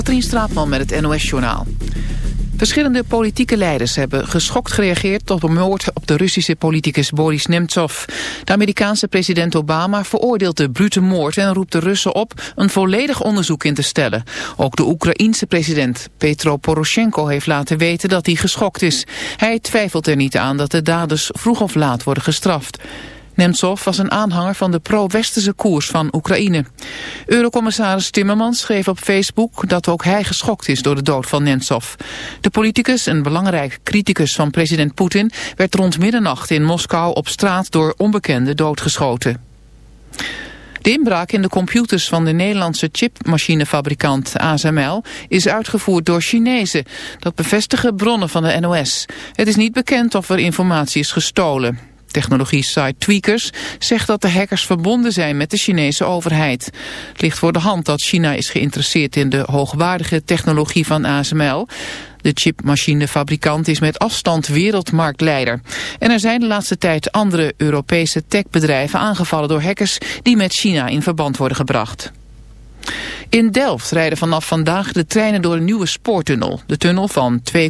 Katrien Straatman met het NOS-journaal. Verschillende politieke leiders hebben geschokt gereageerd op de moord op de Russische politicus Boris Nemtsov. De Amerikaanse president Obama veroordeelt de brute moord en roept de Russen op een volledig onderzoek in te stellen. Ook de Oekraïense president Petro Poroshenko heeft laten weten dat hij geschokt is. Hij twijfelt er niet aan dat de daders vroeg of laat worden gestraft. Nemtsov was een aanhanger van de pro-westerse koers van Oekraïne. Eurocommissaris Timmermans schreef op Facebook dat ook hij geschokt is door de dood van Nemtsov. De politicus, een belangrijk criticus van president Poetin, werd rond middernacht in Moskou op straat door onbekenden doodgeschoten. De inbraak in de computers van de Nederlandse chipmachinefabrikant ASML is uitgevoerd door Chinezen. Dat bevestigen bronnen van de NOS. Het is niet bekend of er informatie is gestolen. Technologie-site Tweakers zegt dat de hackers verbonden zijn met de Chinese overheid. Het ligt voor de hand dat China is geïnteresseerd in de hoogwaardige technologie van ASML. De chipmachinefabrikant is met afstand wereldmarktleider. En er zijn de laatste tijd andere Europese techbedrijven aangevallen door hackers die met China in verband worden gebracht. In Delft rijden vanaf vandaag de treinen door een nieuwe spoortunnel. De tunnel van 2,3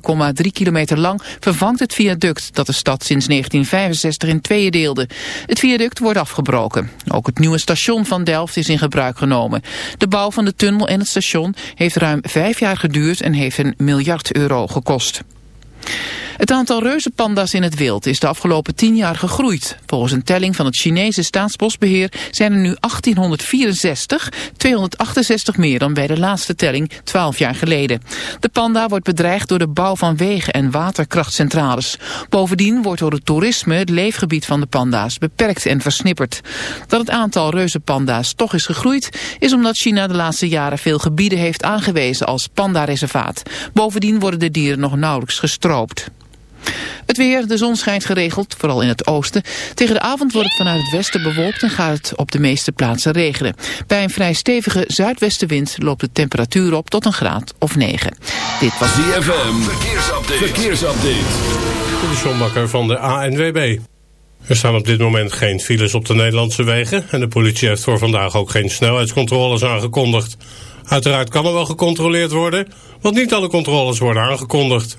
kilometer lang vervangt het viaduct dat de stad sinds 1965 in tweeën deelde. Het viaduct wordt afgebroken. Ook het nieuwe station van Delft is in gebruik genomen. De bouw van de tunnel en het station heeft ruim vijf jaar geduurd en heeft een miljard euro gekost. Het aantal reuzenpanda's in het wild is de afgelopen tien jaar gegroeid. Volgens een telling van het Chinese staatsbosbeheer zijn er nu 1864, 268 meer dan bij de laatste telling 12 jaar geleden. De panda wordt bedreigd door de bouw van wegen en waterkrachtcentrales. Bovendien wordt door het toerisme het leefgebied van de panda's beperkt en versnipperd. Dat het aantal reuzenpanda's toch is gegroeid is omdat China de laatste jaren veel gebieden heeft aangewezen als pandareservaat. Bovendien worden de dieren nog nauwelijks gestroopt. Het weer, de zon schijnt geregeld, vooral in het oosten. Tegen de avond wordt het vanuit het westen bewolkt en gaat het op de meeste plaatsen regenen. Bij een vrij stevige zuidwestenwind loopt de temperatuur op tot een graad of 9. Dit was DFM. Verkeersupdate. Verkeersupdate. De van de ANWB. Er staan op dit moment geen files op de Nederlandse wegen... en de politie heeft voor vandaag ook geen snelheidscontroles aangekondigd. Uiteraard kan er wel gecontroleerd worden, want niet alle controles worden aangekondigd.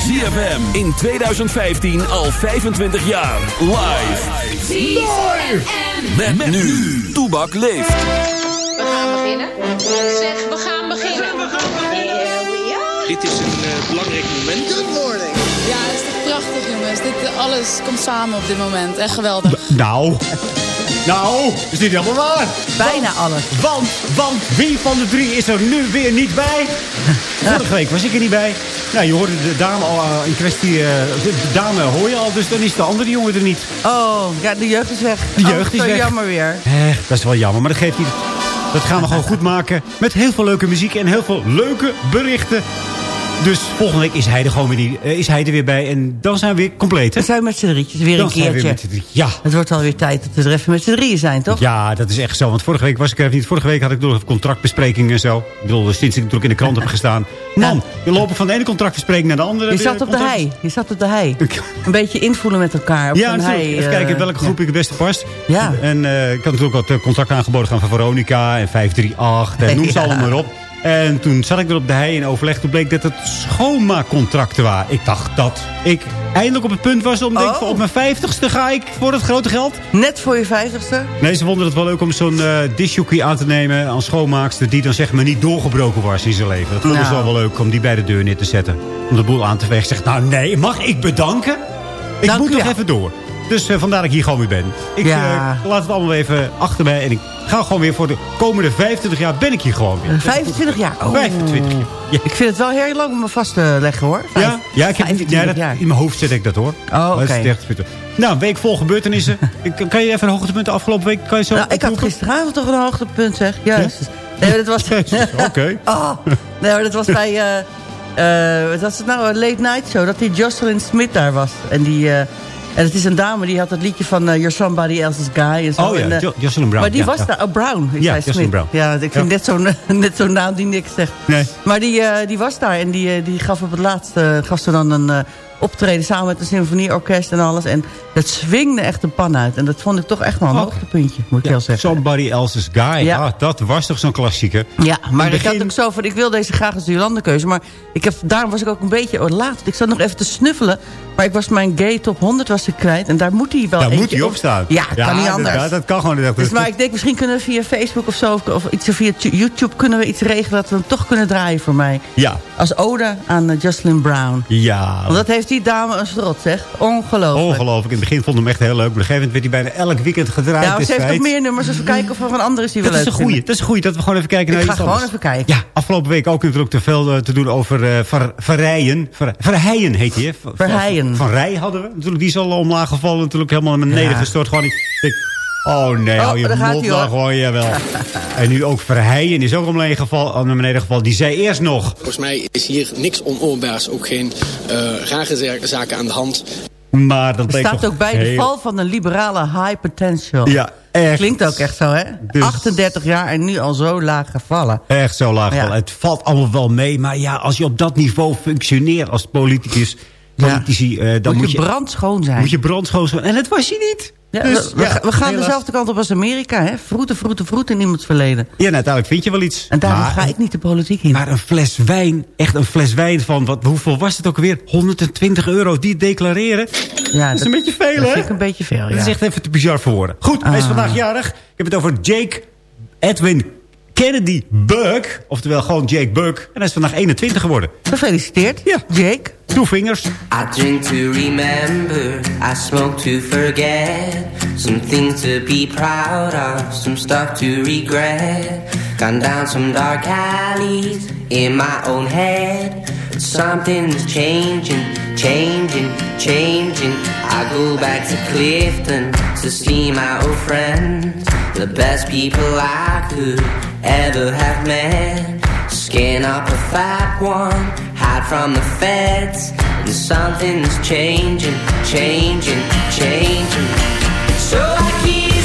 ZFM in 2015 al 25 jaar. Live. Live. Met, met nu. Toebak leeft. We gaan beginnen. Zeg, we gaan beginnen. We gaan beginnen. Dit is een uh, belangrijk moment. Good morning. Ja, het is toch prachtig jongens. Dit, alles komt samen op dit moment. Echt geweldig. nou... Nou, is niet helemaal waar. Bijna alles. Want, want wie van de drie is er nu weer niet bij? Vorige week was ik er niet bij. Nou, je hoorde de dame al eh, in kwestie... eh, de dame hoor je al, dus dan is de andere jongen er niet. Oh, ja, de jeugd is weg. De jeugd oh, is zo weg. jammer weer. Eh, dat is wel jammer, maar dat geeft niet. Dat gaan we gewoon goed maken. Met heel veel leuke muziek en heel veel leuke berichten. Dus volgende week is hij er gewoon weer, eh, is hij er weer bij. En dan zijn we weer compleet. Hè? We zijn met z'n drietjes weer Dan een we weer keertje. drie- Ja. Het wordt alweer tijd dat we er even met z'n drieën zijn, toch? Ja, dat is echt zo. Want vorige week was ik er even niet. Vorige week had ik nog een contractbespreking en zo. Ik bedoel, sinds ik natuurlijk in de krant heb gestaan. Man, we lopen van de ene contractbespreking naar de andere. Je zat op de hei. Je zat op de hei. Een beetje invoelen met elkaar. Op Ja, natuurlijk. hei, Even eh, kijken welke groep ik het beste past. Ja. En eh, ik had natuurlijk wat contract aangeboden gaan van Veronica en 538 en noem ze allemaal maar op. En toen zat ik weer op de hei in overleg. Toen bleek dat het schoonmaakcontracten waren. Ik dacht dat ik eindelijk op het punt was om denk, Oh. op mijn vijftigste ga ik voor het grote geld. Net voor je vijftigste? Nee, ze vonden het wel leuk om zo'n disjockey aan te nemen als schoonmaakster... die dan zeg maar niet doorgebroken was in zijn leven. Dat vonden ze Nou. wel wel leuk om die bij de deur neer te zetten. Om de boel aan te vegen. Zegt, nou nee, mag ik bedanken? Ik Dank moet nog even door. Dus eh, vandaar dat ik hier gewoon weer ben. Ik Ja. eh, laat het allemaal even achter mij. En ik ga gewoon weer voor de komende 25 jaar ben ik hier gewoon weer. 25 jaar. Oh. 25 jaar. Ja. Ik vind het wel heel lang om me vast te leggen, hoor. Vijf- Ja, ja, ik heb, 25 ja dat, in mijn hoofd zet ik dat hoor. Oh, oké. goed. Nou, een week vol gebeurtenissen. Kan je even een hoogtepunt de afgelopen week? Kan je zo Nou, ik had gisteravond toch een hoogtepunt, zeg. Juist. Nee, dat was... Oké. Oh, nee, maar dat was bij... wat was het nou? Een late night show. Dat die Jocelyn Smith daar was. En die... en het is een dame die had het liedje van eh, You're Somebody Else's Guy. En zo. Oh ja, en, eh, Jo- Jocelyn Brown. Maar die ja, was ja. daar. Oh, Brown is Ja, Jocelyn Smith. Brown. Ja, ik vind net zo'n net zo'n naam die niks zegt. Nee. Maar die, eh, die was daar en die, eh, die gaf op het laatste gaf ze dan een eh, optreden samen met een symfonieorkest en alles. En dat swingde echt een pan uit. En dat vond ik toch echt wel een Oh. hoogtepuntje, moet ik Ja, heel zeggen. Somebody Else's Guy. Ja. Ah, dat was toch zo'n klassieker. Ja, maar ik had ook zo van, ik wil deze graag als de Jolandekeuze. Maar ik heb, daarom was ik ook een beetje oh, laat. Ik zat nog even te snuffelen. Maar ik was mijn gay top 100 was ik kwijt. En daar moet hij wel Daar moet hij op staan. Ja, kan niet anders. Dat, dat kan gewoon niet. Dus, maar ik denk, misschien kunnen we via Facebook of zo... of, of iets via YouTube kunnen we iets regelen... dat we hem toch kunnen draaien voor mij. Ja, Als ode aan eh, Jocelyn Brown. ja. Want dat heeft die dame een strot, zeg. Ongelooflijk. Ongelooflijk. In het begin vond hem echt heel leuk. Op een gegeven moment werd hij bijna elk weekend gedraaid. Ja, ze heeft nog meer nummers. We kijken of er een andere is die we Dat is leuk een goeie. Dat is een goeie. Dat we gewoon even kijken Ik naar ga iets gewoon anders. even kijken. Ja, afgelopen week ook natuurlijk te veel eh, te doen over eh ver, verrijen. Ver, verheien heet hij, hè? Ver-. Van Rij hadden we. Natuurlijk, die is al omlaag gevallen. Natuurlijk helemaal naar beneden Ja. gestort. Gewoon. Oh nee, Oh, hou je mond dan hoor. gewoon, jawel. en nu ook Verheyen is ook omlaag gevallen, naar beneden gevallen. Die zei eerst nog... Volgens mij is hier niks onoorbaars, ook geen eh, rare za- zaken aan de hand. Maar dat Er staat ook bij de val van een liberale high potential. Ja, echt. Klinkt ook echt zo, hè? Dus- 38 jaar en nu al zo laag gevallen. Echt zo laag Ja. vallen. Het valt allemaal wel mee. Maar ja, als je op dat niveau functioneert als politicus... Politici, eh, dan moet, moet je je, brandschoon zijn. moet je brandschoon zijn. En dat was je niet. Ja, Dus, we, ja, we gaan dezelfde kant op als Amerika, hè? Vroeten, vroeten, vroeten in iemands verleden. Ja, nou, uiteindelijk vind je wel iets. En daarom maar, ga ik niet de politiek in. maar een fles wijn, echt een fles wijn van... Wat, hoeveel was het ook alweer? 120 euro, die declareren. ja, Dat is een beetje veel, Dat hè? vind ik een beetje veel, Dat is ja. echt even te bizar voor woorden. Goed, hij is Ah. vandaag jarig. Ik heb het over Jake Edwin Kennedy Buck. Oftewel gewoon Jake Buck. En hij is vandaag 21 geworden. Gefeliciteerd, Ja. Jake. Two fingers. I drink to remember, I smoke to forget. Some things to be proud of, some stuff to regret. Gone down some dark alleys in my own head. But something's changing, changing, changing. I go back to Clifton to see my old friends. The best people I could ever have met. Skin up a fat one, hide from the feds. And something's changing, changing, changing. So I kiss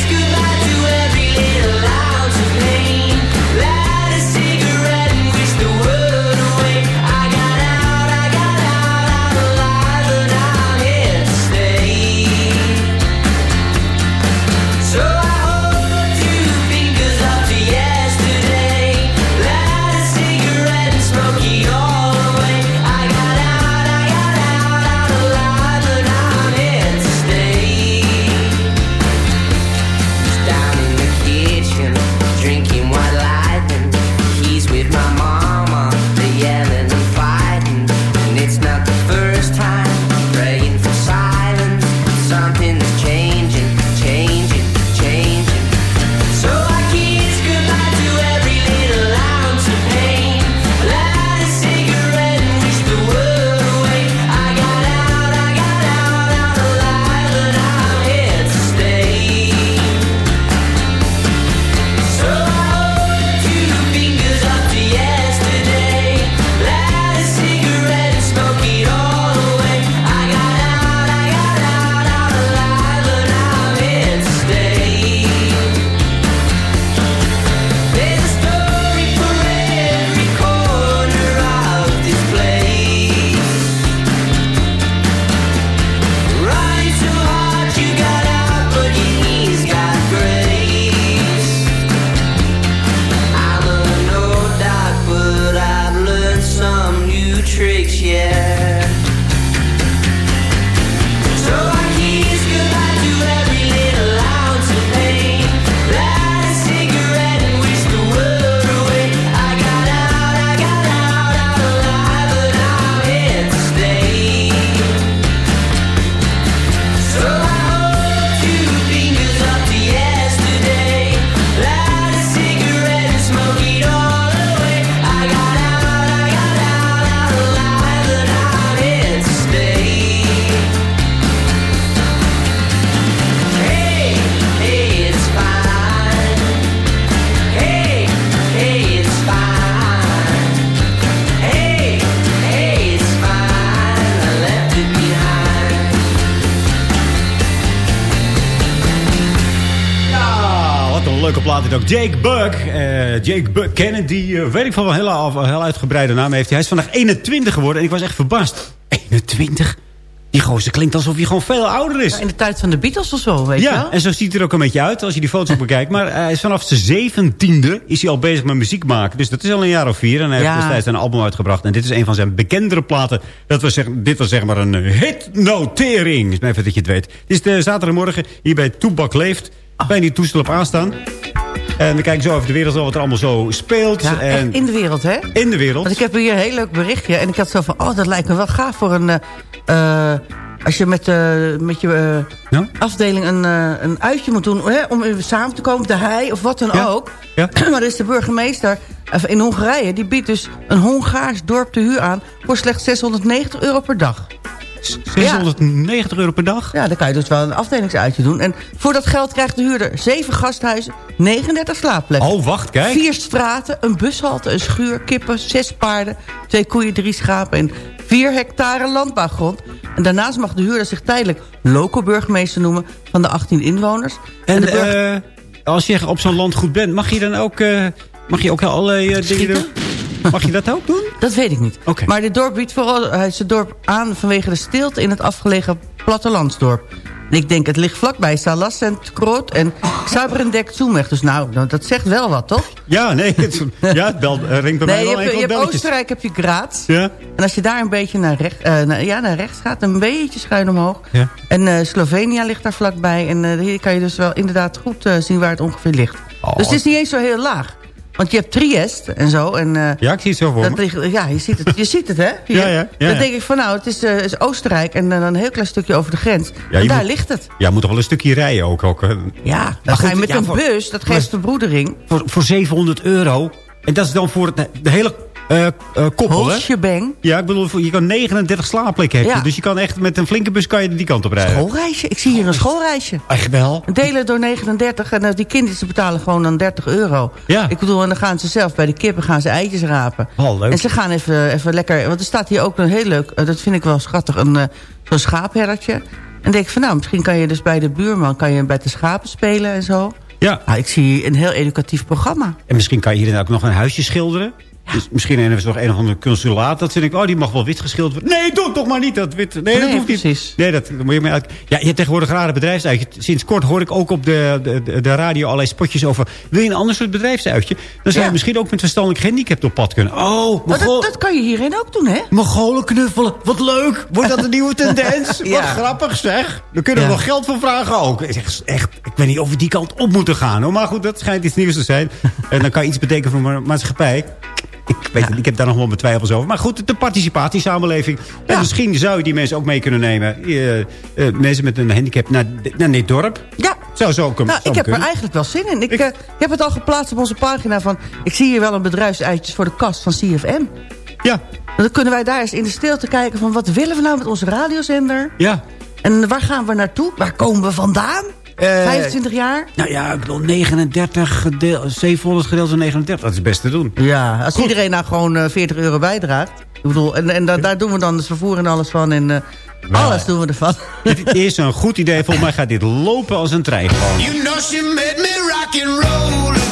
ook. Jake Buck. eh, Jake Buck Kennedy. eh, weet ik van wel een heel uitgebreide naam heeft. hij. Hij is vandaag 21 geworden en ik was echt verbaasd. 21? Die gozer klinkt alsof hij gewoon veel ouder is. In de tijd van de Beatles of zo, weet je Ja, wel? en zo ziet hij er ook een beetje uit als je die foto's bekijkt. Maar hij is vanaf zijn zeventiende is hij al bezig met muziek maken. Dus dat is al een jaar of vier. En hij Ja. heeft destijds een album uitgebracht. En dit is een van zijn bekendere platen. Dat was dit was zeg maar een hitnotering. Is maar even dat je het weet. Het is de zaterdagmorgen hier bij Toebak Leeft. Bij die toestel op aanstaan. En we kijken zo over de wereld wat er allemaal zo speelt. Ja, en in de wereld, hè? in de wereld. Want ik heb hier een heel leuk berichtje. En ik had zo van, oh, dat lijkt me wel gaaf voor een... eh, eh, als je met, eh, met je afdeling een, een uitje moet doen... Hè, om samen te komen, de hei of wat dan Ja. ook. Ja. maar er is de burgemeester in Hongarije... die biedt dus een Hongaars dorp te huur aan... voor slechts 690 euro per dag. 690 euro per dag? Ja, dan kan je dus wel een afdelingsuitje doen. En voor dat geld krijgt de huurder 7 gasthuizen, 39 slaapplekken. Oh, wacht, kijk. Vier straten, een bushalte, een schuur, kippen, zes paarden... twee koeien, drie schapen en 4 hectare landbouwgrond. En daarnaast mag de huurder zich tijdelijk loco-burgemeester noemen... van de 18 inwoners. En de burger- eh, als je op zo'n land goed bent, mag je dan ook, eh, mag je ook allerlei eh, dingen doen? Mag je dat ook doen? Dat weet ik niet. Maar dit dorp biedt vooral is het dorp aan vanwege de stilte in het afgelegen plattelandsdorp. En ik denk, het ligt vlakbij Salas en Kroot en Zoemweg. Dus nou, nou, dat zegt wel wat, toch? Ja, nee, het, ja, het bel, eh, ringt bij mij Nee, je wel hebt, je hebt. Oostenrijk heb je Graz. Ja, En als je daar een beetje naar, recht, eh, naar, ja, naar rechts gaat, een beetje schuin omhoog. ja. En eh, Slovenia ligt daar vlakbij. En eh, hier kan je dus wel inderdaad goed eh, zien waar het ongeveer ligt. Oh. Dus het is niet eens zo heel laag. Want je hebt Triest en zo. En, eh, Ja, ik zie het zo voor dat me. ja, je ziet het, je ziet het hè? Hier. Ja, ja, ja, Dan denk ik van nou, het is, eh, is Oostenrijk en dan een heel klein stukje over de grens. En je daar ligt het. Ja, moet toch wel een stukje rijden ook. ook eh. Ja, Maar dan ga je met een voor- bus, dat geeft verbroedering. Voor, voor 700 euro. En dat is dan voor het, de hele eh eh koppel, shebang. Ja, ik bedoel, je kan 39 slaapplekken hebben. Ja. Dus je kan echt met een flinke bus kan je die kant op rijden. Schoolreisje, ik zie hier een schoolreisje. Echt wel? Delen door 39 en eh, die kinderen ze betalen gewoon dan 30 euro. Ja. Ik bedoel, en dan gaan ze zelf bij de kippen gaan ze eitjes rapen. Oh, leuk. En ze gaan even, even lekker, want er staat hier ook een heel leuk, dat vind ik wel schattig, een, zo'n schaapherdertje. En denk ik van nou, misschien kan je dus bij de buurman, kan je bij de schapen spelen en zo. Ja. Nou, ik zie hier een heel educatief programma. En misschien kan je hier dan ook nog een huisje schilderen. Dus misschien hebben ze nog een of andere consulaat. Dat vind ik, oh, die mag wel wit geschilderd worden. Nee, doe toch maar niet dat wit. Nee, dat hoeft niet. precies. Nee, dat moet je maar. Ja, je hebt tegenwoordig rare bedrijfsuitje. Sinds kort hoor ik ook op de, de, de- de radio allerlei spotjes over... wil je een ander soort bedrijfsuitje? Dan zou je Ja. misschien ook met verstandelijk gehandicapt op pad kunnen. Oh, Maar dat, dat kan je hierin ook doen, hè? Mongolen knuffelen. Wat leuk. Wordt dat een nieuwe tendens? Ja. Wat grappig zeg. Daar kunnen we Ja. nog geld voor vragen ook. Echt, echt, ik weet niet of we die kant op moeten gaan. Hoor. Maar goed, dat schijnt iets nieuws te zijn. en dan kan je iets betekenen voor mijn maatschappij. Ik, weet ik heb daar nog wel mijn twijfels over. Maar goed, de participatiesamenleving. En misschien zou je die mensen ook mee kunnen nemen. Eh, eh, mensen met een handicap naar, naar dit dorp. Ja. Zou zo kunnen. Nou, ik heb er eigenlijk wel zin in. Ik, eh, ik heb het al geplaatst op onze pagina van... ik zie hier wel een bedrijfsuitjes voor de kast van CFM. Ja. Dan kunnen wij daar eens in de stilte kijken van... wat willen we nou met onze radiozender? Ja. En waar gaan we naartoe? Waar komen we vandaan? Eh, 25 jaar? Nou ja, ik bedoel 39 gedeel, 700 gedeeld door 39. Dat is best te doen. Ja, als iedereen nou gewoon eh, 40 euro bijdraagt. Ik bedoel, en, en da- daar doen we dan het vervoer en alles van. En eh, alles doen we ervan. Dit is een goed idee. Volgens mij gaat dit lopen als een trein gewoon. You know she made me rock and roll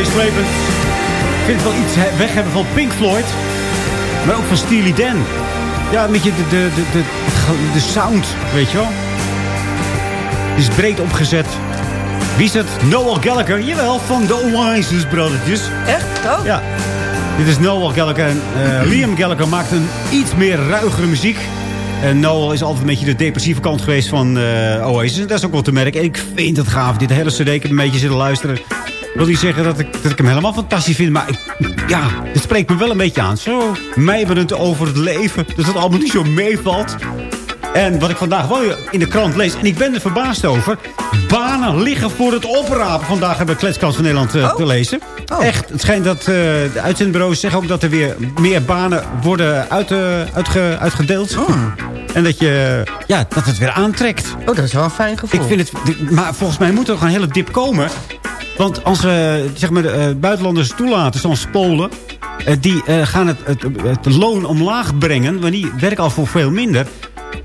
meeslepend. Ik vind het wel iets weg hebben van Pink Floyd. Maar ook van Steely Dan. Ja, een beetje de, de, de, de, de sound, weet je wel. Die is breed opgezet. Wie is het? Noel Gallagher. Jawel, van de Oasis Brothers. Echt? Oh. Ja. Dit is Noel Gallagher. En eh, Liam Gallagher maakt een iets meer ruigere muziek. En Noel is altijd een beetje de depressieve kant geweest van eh, Oasis. En dat is ook wel te merken. En ik vind het gaaf. Dit hele cd, ik heb een beetje zitten luisteren. Ik wil niet zeggen dat ik, dat ik hem helemaal fantastisch vind. Maar ik, ja, het spreekt me wel een beetje aan. Zo mijmerend over het leven. Dus dat het allemaal niet zo meevalt. En wat ik vandaag wel in de krant lees, en ik ben er verbaasd over... banen liggen voor het oprapen. Vandaag hebben we Kletskans van Nederland eh, te lezen. Echt, het schijnt dat eh, de uitzendbureaus zeggen ook dat er weer meer banen worden uit, eh, uitge- uitgedeeld. En dat, je, ja, dat het weer aantrekt. Oh, dat is wel een fijn gevoel. Ik vind het, maar volgens mij moet er gewoon een hele dip komen. Want als we zeg maar, eh, buitenlanders toelaten, zoals Polen... eh, die eh, gaan het, het, het loon omlaag brengen. Want die werken al voor veel minder.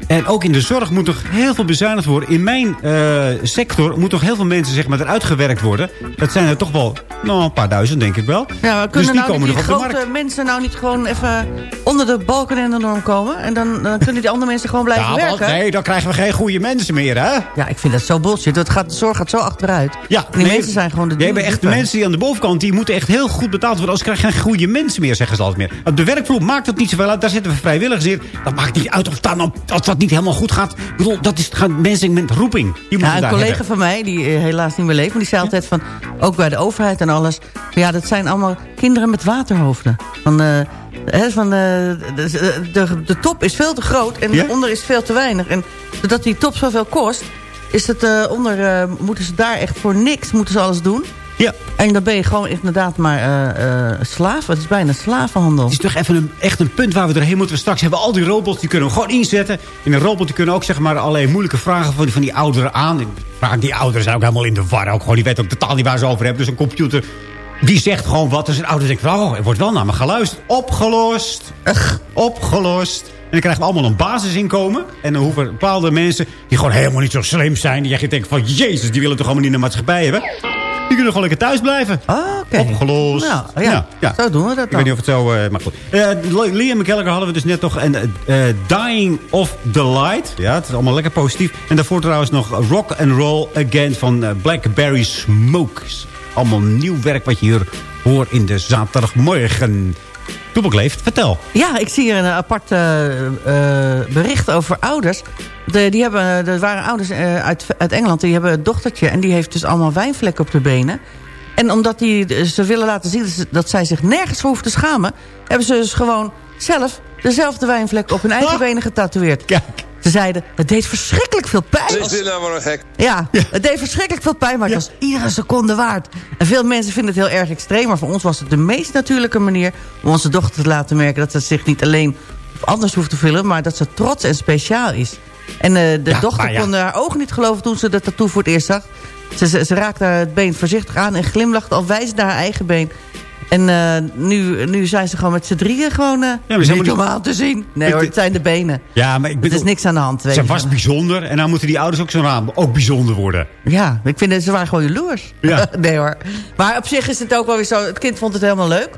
En ook in de zorg moet nog heel veel bezuinigd worden. In mijn eh, sector moeten nog heel veel mensen zeg maar, eruit gewerkt worden. Dat zijn er toch wel nou, een paar duizend, denk ik wel. Ja, maar dus kunnen die nou komen die de grote mensen nou niet gewoon even onder de balken en de norm komen? En dan, dan kunnen die andere mensen gewoon blijven Ja, want werken? nee, dan krijgen we geen goede mensen meer, hè? Ja, ik vind dat zo bullshit. Het gaat, de zorg gaat zo achteruit. Ja, en die mensen zijn gewoon de Die hebben echt de mensen die aan de bovenkant, die moeten echt heel goed betaald worden. Anders krijg je geen goede mensen meer, zeggen ze altijd meer. Op de werkvloer maakt het niet zoveel uit. Daar zitten we vrijwilligers in. Dat maakt niet uit of, dat, nou- dat niet helemaal goed gaat. Ik bedoel, dat is, gaan mensen met roeping. Die Ja, een collega hebben. van mij, die eh, helaas niet meer leeft... maar die zei altijd van, ook bij de overheid en alles... ja, dat zijn allemaal kinderen met waterhoofden. Van, eh, van, eh, de, de, de top is veel te groot en Ja? onder is veel te weinig. En doordat die top zoveel kost... is het onder, moeten ze daar echt voor niks moeten ze alles doen... Ja. En dan ben je gewoon inderdaad maar eh, eh, slaaf. Het is bijna slavenhandel. Het is toch even een, echt een punt waar we doorheen moeten. We straks hebben we al die robots, die kunnen we gewoon inzetten. In een robot die kunnen ook zeg maar allerlei moeilijke vragen van, van die ouderen aan. En Vaak die ouderen zijn ook helemaal in de war. Ook gewoon, die weten ook totaal niet waar ze over hebben. Dus een computer, die zegt gewoon wat. Dus een ouder denkt van, oh, er wordt wel naar me geluisterd. Opgelost. Opgelost. En dan krijgen we allemaal een basisinkomen. En dan hoeven bepaalde mensen, die gewoon helemaal niet zo slim zijn. Die je denkt van, jezus, die willen toch allemaal niet in de maatschappij hebben. Die kunnen gewoon lekker thuis blijven. oké. Opgelost. Nou, ja, zo doen we dat Ik weet dan. niet of het zo... eh, maar goed. Eh, Liam Gallagher hadden we dus net nog. En eh, Dying of the Light. Ja, het is allemaal lekker positief. En daarvoor trouwens nog Rock and Roll Again van Blackberry Smokes. Allemaal nieuw werk wat je hier hoort in de zaterdagmorgen. Toebak leeft, vertel. Ja, ik zie hier een apart eh, eh, bericht over ouders. De, die hebben, er waren ouders eh, uit, uit Engeland, die hebben een dochtertje... en die heeft dus allemaal wijnvlekken op de benen. En omdat die, ze willen laten zien dat, zij zich nergens voor hoeft te schamen... hebben ze dus gewoon zelf dezelfde wijnvlek op hun eigen benen getatoeëerd. Kijk. Ze zeiden, het deed verschrikkelijk veel pijn. Is dit nou maar een gek? Ja, het deed verschrikkelijk veel pijn, maar het was iedere seconde waard. En veel mensen vinden het heel erg extreem... maar voor ons was het de meest natuurlijke manier... om onze dochter te laten merken dat ze zich niet alleen of anders hoeft te vullen... maar dat ze trots en speciaal is. En eh, de Ja, dochter ja. kon haar ogen niet geloven toen ze de tattoo voor het eerst zag. Ze, ze, ze raakte het been voorzichtig aan en glimlachte al wijzend naar haar eigen been. En eh, nu, nu zijn ze gewoon met z'n drieën gewoon maar ze niet normaal te zien. Nee hoor, het zijn de benen. Ja, maar ik Het bedoel, is niks aan de hand. Ze was wel. bijzonder. En nou moeten die ouders ook zo raam ook bijzonder worden. Ja, ik vind ze waren gewoon jaloers. Ja. nee hoor. Maar op zich is het ook wel weer zo... Het kind vond het helemaal leuk.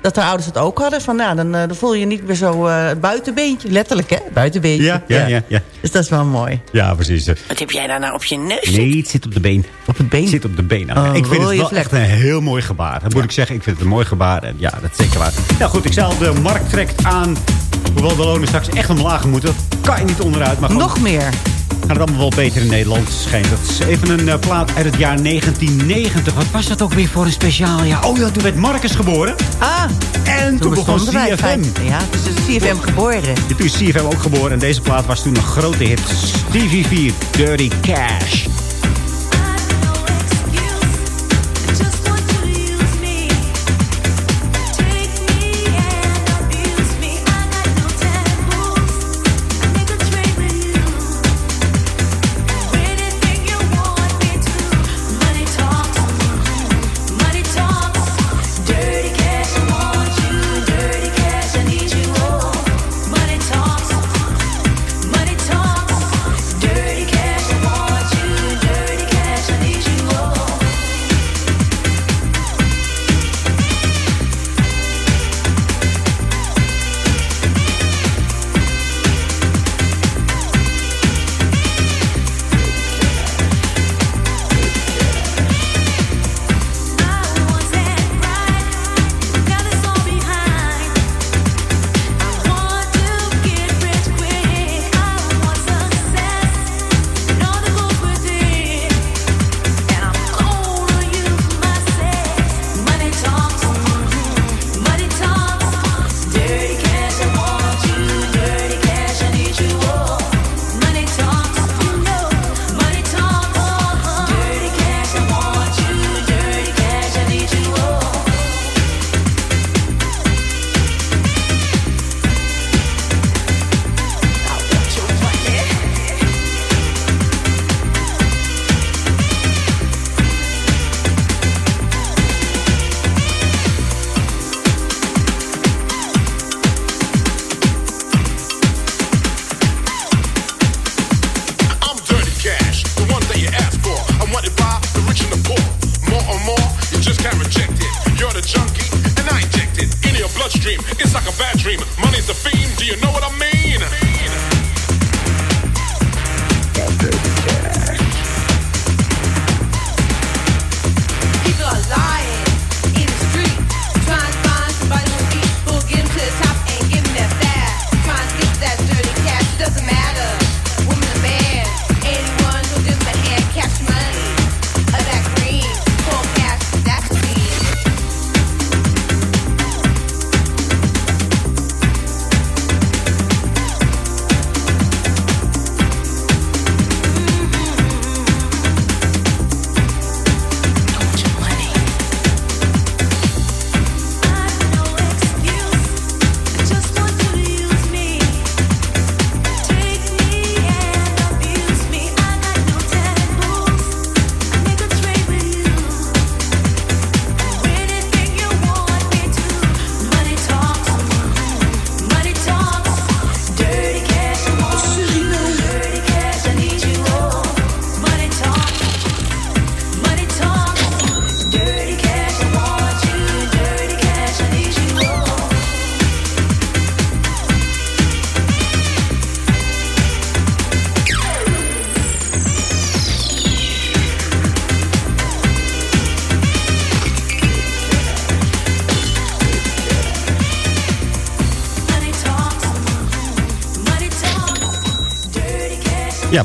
Dat haar ouders het ook hadden. Van, nou, dan, eh, dan voel je je niet meer zo eh buitenbeentje. Letterlijk, hè? Buitenbeentje. Ja, ja, ja. ja. Dus dat is wel mooi. Ja, precies. Wat heb jij daar nou op je neus? Nee, het zit op de been. Op het been? Het zit op de been. Oh, ik vind het wel vlek. echt een heel mooi gebaar. Dat moet ik zeggen. Ik vind het een mooi gebaar. En ja, dat is zeker waar. Ja, goed. Ik zal de markt trekt aan. Hoewel de lonen straks echt omlaag moeten. Dat kan je niet onderuit. Maar gewoon Nog meer. Gaat het allemaal wel beter in Nederland. Schijnt. Dat is even een eh, plaat uit het jaar 1990. Wat was dat ook weer voor een speciaal jaar? Oh ja, toen werd Marcus geboren. Ah, En toen, begon CFM. vijf- Ja, dus is CFM geboren. Ja, toen is CFM ook geboren. En deze plaat was toen een grote hit. Stevie 4, Dirty Cash.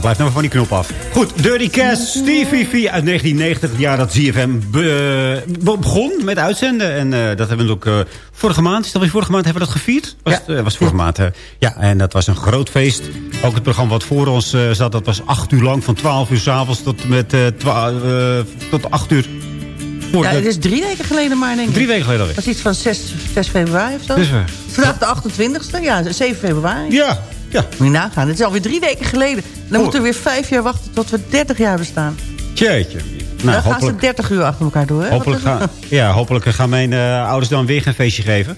Blijf nou maar van die knop af. Goed, Dirty Cash, Stevie V uit 1990. Het jaar dat ZFM be- be- begon met uitzenden. En eh, dat hebben we ook eh, vorige maand. Is dat weer vorige maand hebben we dat gevierd? Was, ja. was vorige maand. eh. ja, en dat was een groot feest. Ook het programma wat voor ons eh, zat, dat was acht uur lang. Van 12 uur s'avonds tot, met, eh, eh, tot 8 uur. Ja, het is drie weken geleden maar, denk ik. Drie weken geleden alweer. Dat is iets van 6, 6 februari of zo. Dus, eh, Vandaag de 28e, ja, 7 februari. Ja, ja. Moet je nagaan. Het is alweer drie weken geleden. Dan Oh. moeten we weer vijf jaar wachten tot we 30 jaar bestaan. Tjeetje. dan gaan ze 30 uur achter elkaar door. Hè? Hopelijk, gaan, ja, hopelijk gaan mijn eh, ouders dan weer geen feestje geven.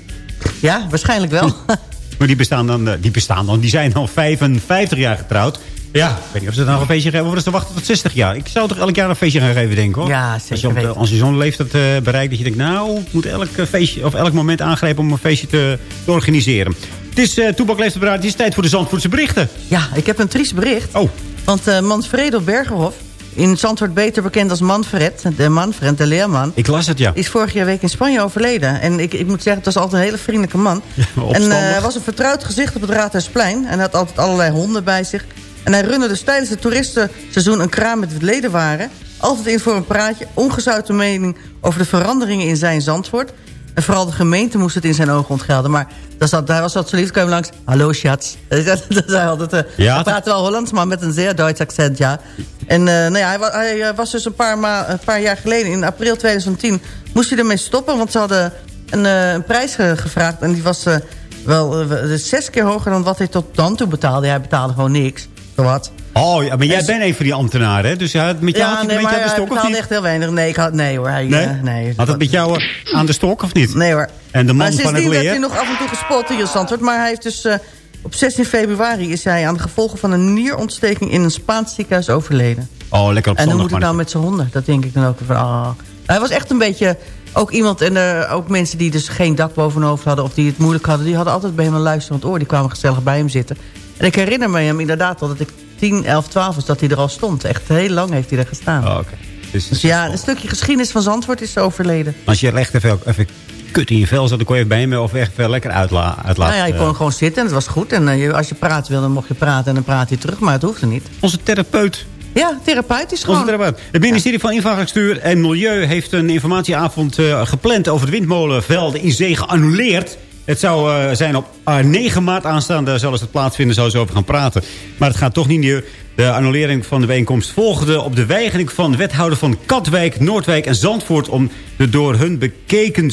Ja, waarschijnlijk wel. Maar die bestaan dan, eh, die bestaan dan, die zijn al 55 jaar getrouwd. Ja, ik weet niet of ze dan nog een feestje geven of dat ze wachten tot 60 jaar. Ik zou toch elk jaar een feestje gaan geven, denk ik hoor. Ja, als je, zeker de- weten. als je zo'n leeftijd eh, bereikt dat je denkt, nou, ik moet elk feestje of elk moment aangrijpen om een feestje te, te organiseren. Het is uh, Toebak leeft het is tijd voor de Zandvoortse berichten. Ja, ik heb een triest bericht. Oh. Want uh, Manfredo Bergerhof, in Zandvoort beter bekend als Manfred, de Manfred, de leerman... Ik las het, ja. is vorige week in Spanje overleden. En ik, ik moet zeggen, het was altijd een hele vriendelijke man. en opstandig. uh, hij was een vertrouwd gezicht op het Raadhuisplein. En hij had altijd allerlei honden bij zich. En hij runde dus tijdens het toeristenseizoen een kraam met ledenwaren. Altijd in voor een praatje, ongezouten mening over de veranderingen in zijn Zandvoort. En vooral de gemeente moest het in zijn ogen ontgelden. Maar daar zat, daar was dat zo lief, kwam langs. Hallo, schatz. Dat zei altijd, uh, Ja, hij praatte wel Hollands, maar met een zeer Duits accent, ja. En uh, nou ja, hij, hij uh, was dus een paar, ma een paar jaar geleden, in april 2010... moest hij ermee stoppen, want ze hadden een, uh, een prijs ge gevraagd. En die was wel uh, zes keer hoger dan wat hij tot dan toe betaalde. Hij betaalde gewoon niks. Zo wat. Oh, ja, maar jij En bent een van die ambtenaren, hè? Dus had met jou had nee, een beetje maar aan de hij stok, of niet? echt heel weinig. Nee, ik had, nee hoor. Hij, Nee? eh, nee. Had het met jou eh, aan de stok, of niet? Nee hoor. En de man maar van het sindsdien werd leer? hij nog af en toe gespot in Zandvoort. Maar hij heeft dus... eh, op 16 februari is hij aan de gevolgen van een nierontsteking... in een Spaans ziekenhuis overleden. Oh, lekker op En hoe moet maar- nou met zijn honden? Dat denk ik dan ook. Van, ah. Hij was echt een beetje... Ook iemand, en eh, ook mensen die dus geen dak boven hun hoofd hadden... of die het moeilijk hadden, die hadden altijd bij hem een luisterend oor. Die kwamen gezellig bij hem zitten. En ik herinner me hem inderdaad al dat ik 10, 11, 12 was... dat hij er al stond. Echt heel lang heeft hij er gestaan. Oh, oké. Dus, Dus ja, een stukje geschiedenis van Zandvoort is overleden. Als je echt even, even kut in je vel zat, dan kon je bij hem of echt even lekker uitla uitlaten. Nou ja, je kon gewoon zitten en het was goed. En eh, als je praten wilde, mocht je praten en dan praat je terug. Maar het hoefde niet. Onze therapeut. Ja, therapeut is gewoon... Onze therapeut. Het ministerie van Infrastructuur en Milieu heeft een informatieavond eh, gepland over de windmolenvelden in zee geannuleerd. Het zou eh, zijn op eh, 9 maart aanstaande, zal het plaatsvinden, zou ze over gaan praten. Maar het gaat toch niet meer. De annulering van de bijeenkomst volgde op de weigering van de wethouder van Katwijk, Noordwijk en Zandvoort... om de door hun bekeken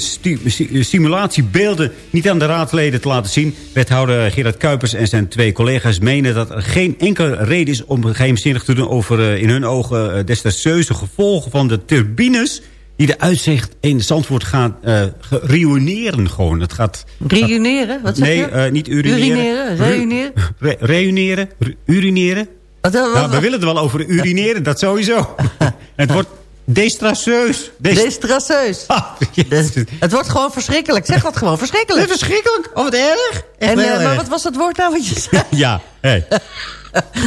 simulatiebeelden niet aan de raadleden te laten zien. Wethouder Gerard Kuipers en zijn twee collega's menen dat er geen enkele reden is om geheimzinnig te doen... over eh, in hun ogen eh, desastreuze gevolgen van de turbines die de uitzicht in Zandvoort gaan eh reuneren gewoon. Het gaat... Reuneren? Wat zeg nee, je? eh, niet urineren. Urineren? Reuneren? Re- reuneren? Re- urineren? Wat, wat, Nou, we willen er wel over urineren, dat sowieso. het wordt destrasseus. Dest- Destrasseus. Ah, het wordt gewoon verschrikkelijk. Zeg dat gewoon, verschrikkelijk. verschrikkelijk. Oh, wat erg. Echt En, eh, maar wat was dat woord nou wat je zei? Ja, hey.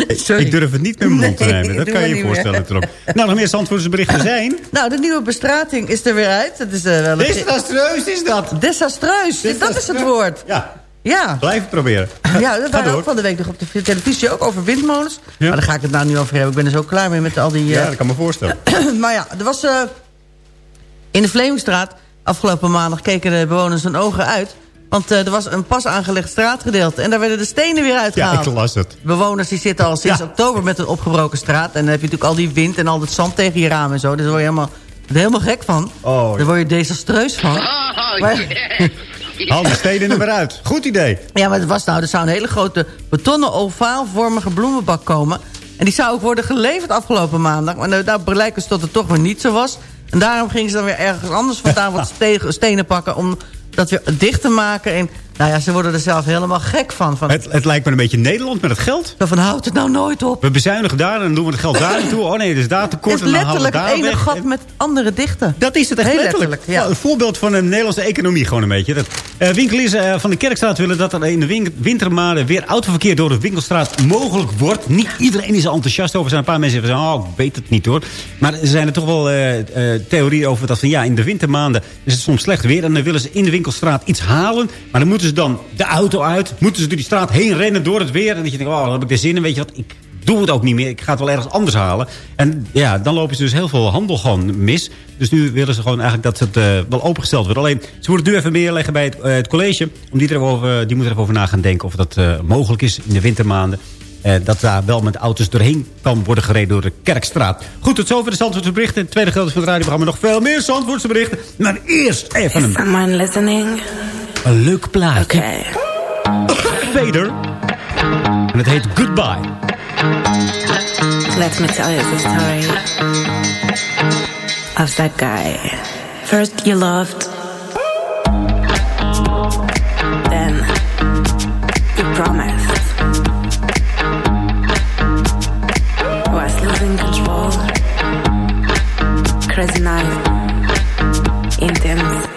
Sorry. ik durf het niet met mijn mond te nemen. Dat kan je je voorstellen. Erop. Nou, nog meer Zandvoortse berichten zijn. Nou, de nieuwe bestrating is er weer uit. Dat is eh, wel een... Desastreus is dat. Desastreus. Dat is het woord. Ja, Ja. blijf het proberen. Ja, dat Ga waren door. ook van de week nog op de televisie ook over windmolens. Ja. Maar daar ga ik het nou niet over hebben. Ik ben er zo klaar mee met al die... Ja, eh, dat kan me voorstellen. maar ja, er was eh, in de Vlemingstraat afgelopen maandag keken de bewoners hun ogen uit. Want eh, er was een pas aangelegd straatgedeelte. En daar werden de stenen weer Ja, uitgehaald. ik las het. Bewoners die zitten al sinds Ja. oktober met een opgebroken straat. En dan heb je natuurlijk al die wind en al dat zand tegen je ramen en zo. Dus daar word je helemaal, helemaal gek van. Oh, ja. Daar word je desastreus van. Maar, Haal de steden er weer uit. Goed idee. ja, maar het was nou, er zou een hele grote betonnen ovaalvormige bloemenbak komen. En die zou ook worden geleverd afgelopen maandag. Maar nou, nou blijkt dus dat het toch weer niet zo was. En daarom gingen ze dan weer ergens anders vandaan wat ste- stenen pakken... om dat weer dicht te maken. En nou ja, ze worden er zelf helemaal gek van. van Het, het lijkt me een beetje Nederland met het geld. van, houd het nou nooit op. We bezuinigen daar en dan doen we het geld daar naartoe. Oh nee, dus daar Het tekort is en dan halen we letterlijk het ene weg. gat met andere dichten. Dat is het echt Heel letterlijk. letterlijk, ja. Nou, Een voorbeeld van een Nederlandse economie gewoon een beetje. Dat, eh, winkeliers eh, van de Kerkstraat willen dat er in de win- wintermaanden... weer autoverkeer door de winkelstraat mogelijk wordt. Niet iedereen is er enthousiast over. Er zijn een paar mensen die zeggen... oh, ik weet het niet hoor. Maar er zijn er toch wel eh, theorieën over dat van... ja, in de wintermaanden is het soms slecht weer... en dan willen ze in de winkelstraat iets halen. Maar dan moeten ze dan de auto uit. Moeten ze door die straat heen rennen door het weer. En dat je denkt, oh, dan heb ik er zin in. Weet je wat, ik doe het ook niet meer. Ik ga het wel ergens anders halen. En ja, dan lopen ze dus heel veel handel gewoon mis. Dus nu willen ze gewoon eigenlijk dat het eh, wel opengesteld wordt. Alleen, ze moeten het nu even neerleggen bij het, eh, het college. Om die, er even over, die moeten er even over na gaan denken of dat eh, mogelijk is in de wintermaanden. Dat daar wel met auto's doorheen kan worden gereden door de Kerkstraat. Goed, tot zover de Zandvoortse berichten. Het tweede gedeelte van het radioprogramma nog veel meer Zandvoortse berichten. Maar eerst even een, Someone listening? Een leuk plaatje. Okay. Vader. En het heet Goodbye. Let me tell you the story of that guy. First you loved, then you promised. Was losing control, crazy night, intense.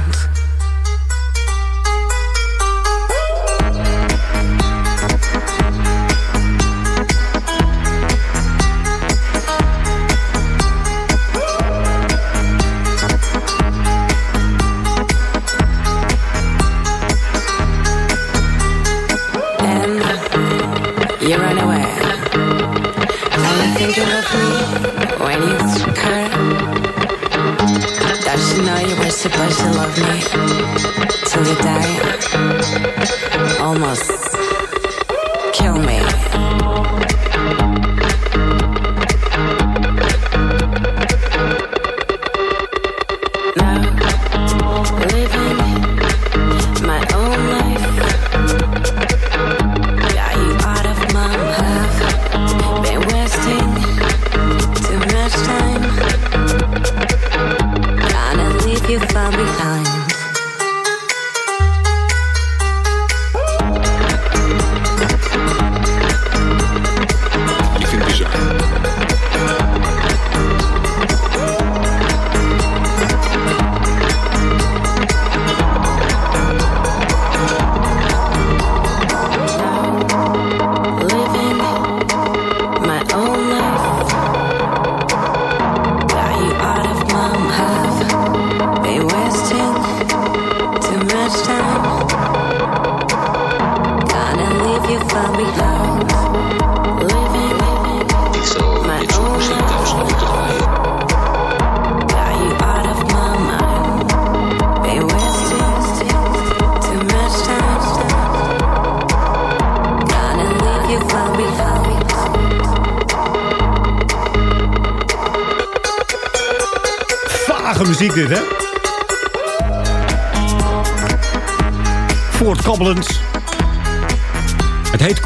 know you were supposed to love me till you die? Almost kill me.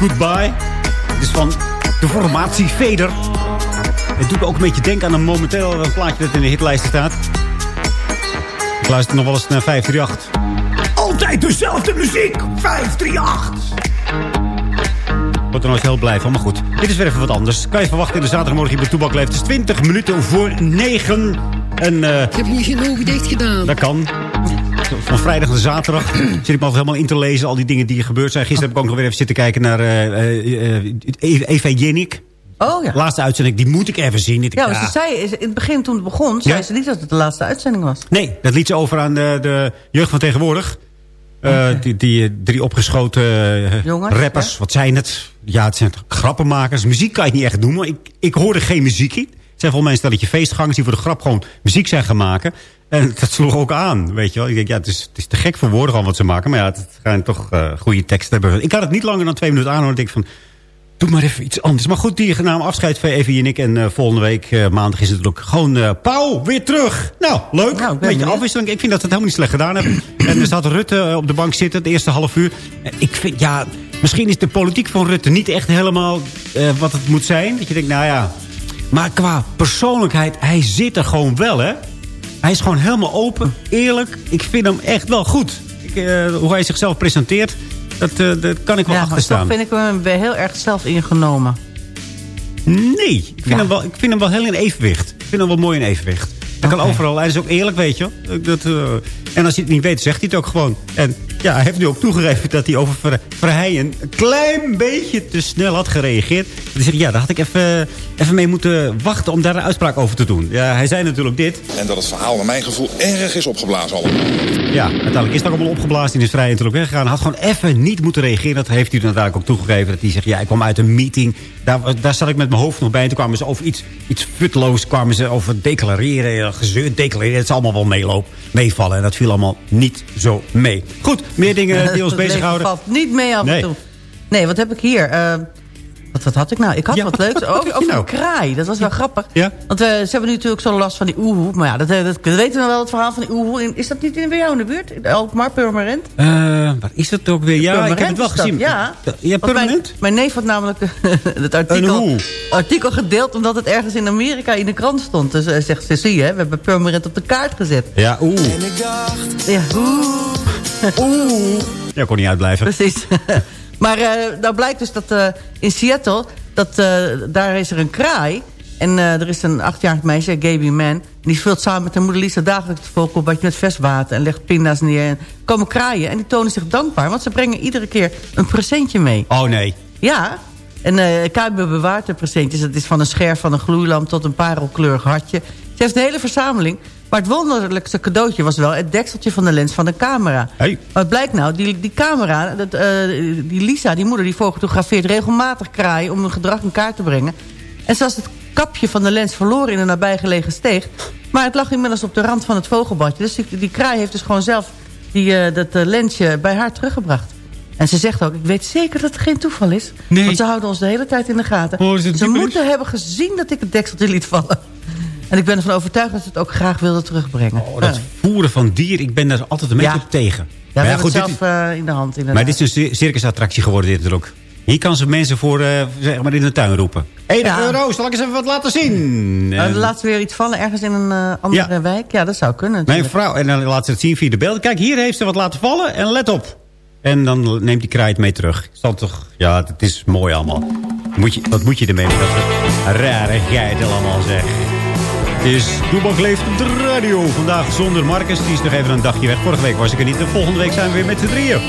Goodbye. Het is van de formatie Vader. Het doet me ook een beetje denken aan een momenteel een plaatje dat in de hitlijsten staat. Ik luister nog wel eens naar 538. Altijd dezelfde muziek! 538! Word er nooit heel blij van, maar goed. Dit is weer even wat anders. Kan je verwachten in de zaterdagmorgen hier bij Toebak leeft. Het is 20 minuten voor 9. En, eh, Ik heb niet geen ogen dicht gedaan. dat kan. Van vrijdag naar zaterdag zit ik me altijd helemaal in te lezen. Al die dingen die er gebeurd zijn. Gisteren heb ik ook nog weer even zitten kijken naar eh, eh, eh, Eva Jinnik. Oh ja. Laatste uitzending, die moet ik even zien. Ik Ja, maar ze zei, in het begin toen het begon, zei Ja. ze niet dat het de laatste uitzending was. Nee, dat liet ze over aan de, de jeugd van tegenwoordig. Die, die drie opgeschoten Jongens, rappers, ja. wat zijn het? Ja, het zijn grappenmakers. Muziek kan je niet echt noemen. Ik, ik hoorde geen muziek in. Zijn volgens mij een stelletje feestgangers die voor de grap gewoon muziek zijn gaan maken. En dat sloeg ook aan, weet je wel. Ik denk, ja, het is, het is te gek voor woorden gewoon wat ze maken. Maar ja, het gaan toch eh, goede teksten hebben. Ik kan het niet langer dan twee minuten aanhouden. Ik denk van, Doe maar even iets anders. Maar goed, die naam afscheid van Evie en ik. En eh, volgende week, eh, maandag, is het ook gewoon... eh Pauw, weer terug. Nou, leuk. Een beetje afwisseling. Ik vind dat ze het helemaal niet slecht gedaan hebben. en er staat Rutte op de bank zitten, het eerste half uur. En ik vind, ja, misschien is de politiek van Rutte niet echt helemaal wat het moet zijn. Dat je denkt, nou ja... Maar qua persoonlijkheid, hij zit er gewoon wel, hè. Hij is gewoon helemaal open, eerlijk. Ik vind hem echt wel goed. Ik, eh, hoe hij zichzelf presenteert, dat, eh, dat kan ik wel Ja, achterstaan. toch vind ik hem weer heel erg zelf ingenomen. Nee, ik vind, hem wel, ik vind hem wel heel in evenwicht. Ik vind hem wel mooi in evenwicht. Hij kan overal, hij is ook eerlijk, weet je. Dat, eh, en als hij het niet weet, zegt hij het ook gewoon. En Ja, hij heeft nu ook toegegeven dat hij over Ver, Verheijen... een klein beetje te snel had gereageerd. Hij zegt, ja, daar had ik even, even mee moeten wachten om daar een uitspraak over te doen. Ja, hij zei natuurlijk dit. En dat het verhaal naar mijn gevoel erg is opgeblazen allemaal. Ja, uiteindelijk is het ook allemaal opgeblazen. Die is vrij natuurlijk weggegaan. Hij had gewoon even niet moeten reageren. Dat heeft hij uiteindelijk ook toegegeven. Dat hij zegt, ja, ik kwam uit een meeting. Daar, daar zat ik met mijn hoofd nog bij. En toen kwamen ze over iets, iets futloos. Kwamen ze over declareren, gezeur, declareren. Het is allemaal wel meelopen, meevallen. En dat viel allemaal niet zo mee. Goed, meer dingen die ons bezighouden. valt niet mee af Nee. en toe. Nee, wat heb ik hier? Eh, wat, wat had ik nou? Ik had Ja, wat leuks. Over, had je over nou? een kraai. Dat was wel grappig. Ja? Want eh, ze hebben nu natuurlijk zo'n last van die oehoe. Maar ja, dat, eh, dat, weten we wel, het verhaal van die oehoe. Is dat niet in, bij jou in de buurt? Alkmaar, Purmerend? Eh, waar is dat ook weer? Ja, ik heb Purmerend het wel gezien. Ja. Ja, permanent? Mijn, mijn neef had namelijk het Een artikel, artikel gedeeld... omdat het ergens in Amerika in de krant stond. Dus hij zegt, ze zie je, we hebben Purmerend op de kaart gezet. Ja, oeh. Ja, oeh. Ja, kon niet uitblijven. Precies. maar eh nou blijkt dus dat eh, in Seattle... Dat, eh, daar is er een kraai. En er is een achtjarig meisje, Gaby Man. Die vult samen met haar moeder Lisa dagelijks het vogelbadje met vers water. En legt pinda's neer. En komen kraaien. En die tonen zich dankbaar. Want ze brengen iedere keer een presentje mee. Oh nee. Ja. En eh KB bewaart de presentjes. Het is van een scherf van een gloeilamp tot een parelkleurig hartje. Ze heeft een hele verzameling. Maar het wonderlijkste cadeautje was wel het dekseltje van de lens van de camera. Hey. Wat blijkt nou? Die, die camera, dat, eh, die Lisa, die moeder, die fotografeert regelmatig kraaien... om hun gedrag in kaart te brengen. En ze was het kapje van de lens verloren in een nabijgelegen steeg. Maar het lag inmiddels op de rand van het vogelbadje. Dus die, die kraai heeft dus gewoon zelf die, eh, dat eh, lensje bij haar teruggebracht. En ze zegt ook, ik weet zeker dat het geen toeval is. Nee. Want ze houden ons de hele tijd in de gaten. Oh, het ze moeten hebben gezien dat ik het dekseltje liet vallen. En ik ben ervan overtuigd dat ze het ook graag wilde terugbrengen. Oh, dat voeren van dier, ik ben daar altijd een beetje Ja. op tegen. Ja, we Maar hebben goed, het dit zelf eh, in de hand inderdaad. Maar dit is een cir- circusattractie geworden, dit natuurlijk. Hier kan ze mensen voor, eh, zeg maar, in de tuin roepen. 1 Ja. euro, zal ik eens even wat laten zien? Uh, En laat ze weer iets vallen ergens in een eh, andere Ja. wijk. Ja, dat zou kunnen. mijn natuurlijk. vrouw, en dan laat ze het zien via de beelden. Kijk, hier heeft ze wat laten vallen en let op. En dan neemt die kraai het mee terug. Is dat toch, ja, het is mooi allemaal. Moet je, wat moet je ermee? Dat is rare geit allemaal, zeg. Is Toebak leeft de radio. Vandaag zonder Marcus, die is nog even een dagje weg. Vorige week was ik er niet. En volgende week zijn we weer met z'n drieën.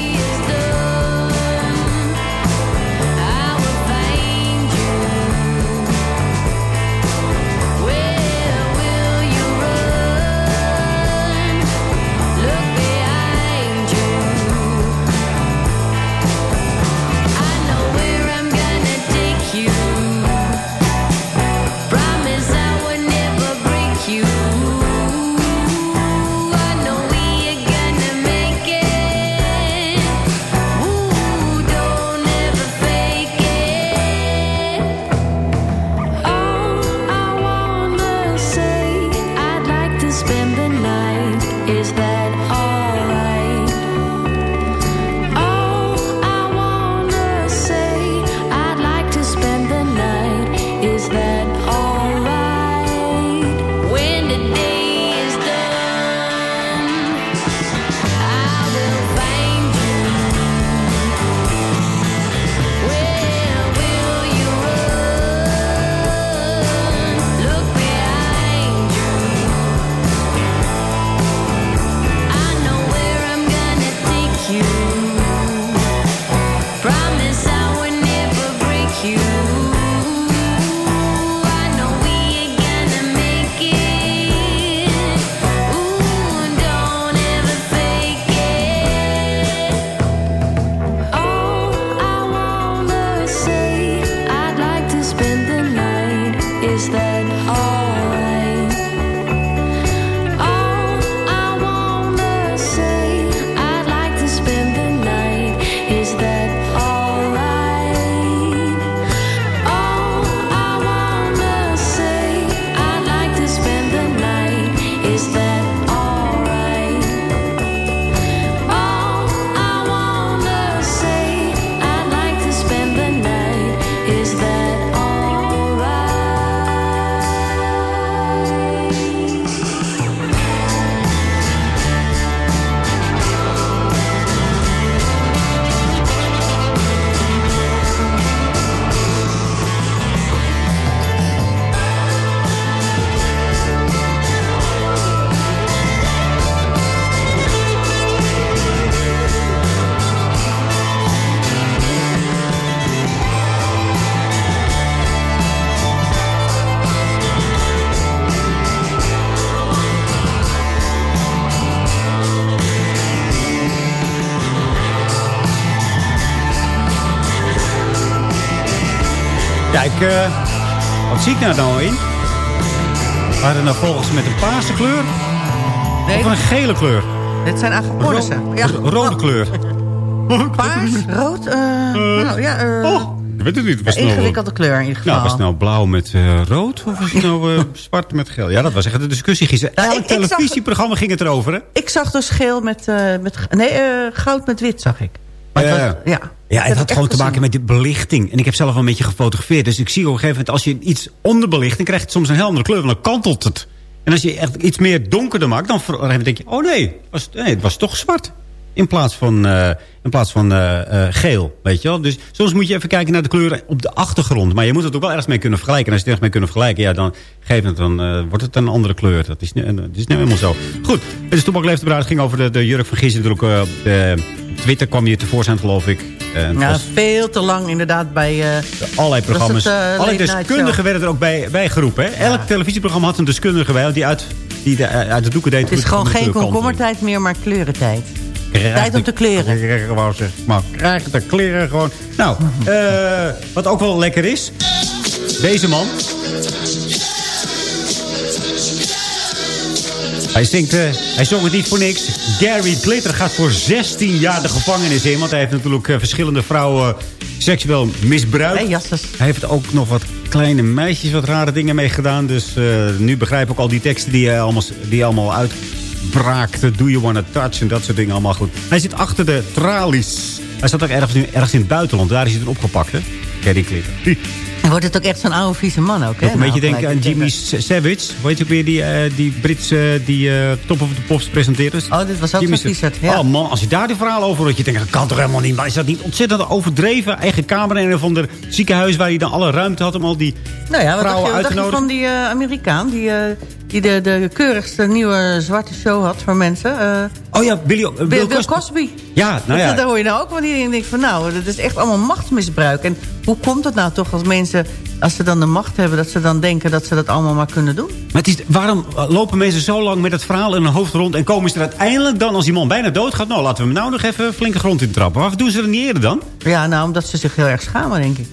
Eh, wat zie ik nou nou in? Waren er nou volgens met een paarse kleur? Nee, of een gele kleur? dit zijn agapornissen. Ro- Ja. Rode kleur. Paars, rood, eh, nou ja, eh, Ik weet het niet. Was een het nou, ingewikkelde kleur in ieder geval. nou, was het nou blauw met eh, rood? Of was het nou eh, zwart met geel? Ja, dat was echt de discussie gisteren. Nou, Elk televisieprogramma ging het erover, hè? Ik zag dus geel met, eh, met nee, eh, goud met wit zag ik. Maar het Ja, was- ja. Ja. Het had gewoon te maken met de belichting. En ik heb zelf wel een beetje gefotografeerd. Dus ik zie op een gegeven moment, als je iets onderbelicht... dan krijgt het soms een heel andere kleur, en dan kantelt het. En als je echt iets meer donkerder maakt... dan ver- dan denk je, oh nee, was, nee, het was toch zwart. In plaats van, eh, in plaats van eh, eh, geel, weet je wel. Dus soms moet je even kijken naar de kleuren op de achtergrond. Maar je moet het ook wel ergens mee kunnen vergelijken. En als je het ergens mee kunnen vergelijken... ja, dan, geef het, dan wordt het een andere kleur. Dat is, dat is nu helemaal zo. Goed, het is Toepak Leeft. Het ging over de, de jurk van gisteren. Natuurlijk, op de Twitter kwam je tevoorschijn, geloof ik. En Ja, was- veel te lang inderdaad bij... allerlei programma's. Het, allerlei deskundigen werden er ook bij, bij geroepen. Hè? Elk televisieprogramma had een deskundige bij... die uit, die de, uit de doeken deed. het is gewoon geen komkommertijd meer, maar kleurentijd. Tijd om te kleren. Gewoon zeg maar, krijg de kleren gewoon. Nou, eh, wat ook wel lekker is. Deze man. Hij, zingt, eh, hij zong het niet voor niks. Gary Glitter gaat voor 16 jaar de gevangenis in. Want hij heeft natuurlijk eh, verschillende vrouwen seksueel misbruikt. Hey. Hij heeft ook nog wat kleine meisjes wat rare dingen mee gedaan. Dus nu begrijp ik ook al die teksten die hij allemaal, die allemaal uitbraakte. Do you wanna touch? En dat soort dingen allemaal goed. Hij zit achter de tralies. Hij zat ook ergens, ergens in het buitenland. Daar is hij toen opgepakt, hè? Gary Glitter. Wordt het ook echt zo'n oude vieze man ook, hè? Ook een beetje Nou, denken aan Jimmy Savage. Weet je ook weer die, eh, die Britse die eh, Top of the Pops presenteerde? Oh, dit was ook Jimmy zo'n t-shirt, ja. Oh man, als je daar die verhaal over hoort, je denkt, dat kan toch helemaal niet. Maar is dat niet ontzettend overdreven? Eigen kamer in een of ander ziekenhuis waar hij dan alle ruimte had om al die Nou ja, wat dacht vrouwen uitgenodigd. van die eh, Amerikaan... die, die de, de keurigste nieuwe zwarte show had voor mensen? Oh ja, Billy, Bill, Cosby. Ja, nou ja. Dat, daar hoor je nou ook van die dingen. denk van, nou, dat is echt allemaal machtsmisbruik. En hoe komt het nou toch als mensen, als ze dan de macht hebben... dat ze dan denken dat ze dat allemaal maar kunnen doen? Maar het is, waarom lopen mensen zo lang met het verhaal in hun hoofd rond... en komen ze er uiteindelijk dan, als die man bijna doodgaat... nou, laten we hem nou nog even flinke grond in trappen. Waarvoor doen ze dat niet eerder dan? Ja, nou, omdat ze zich heel erg schamen, denk ik.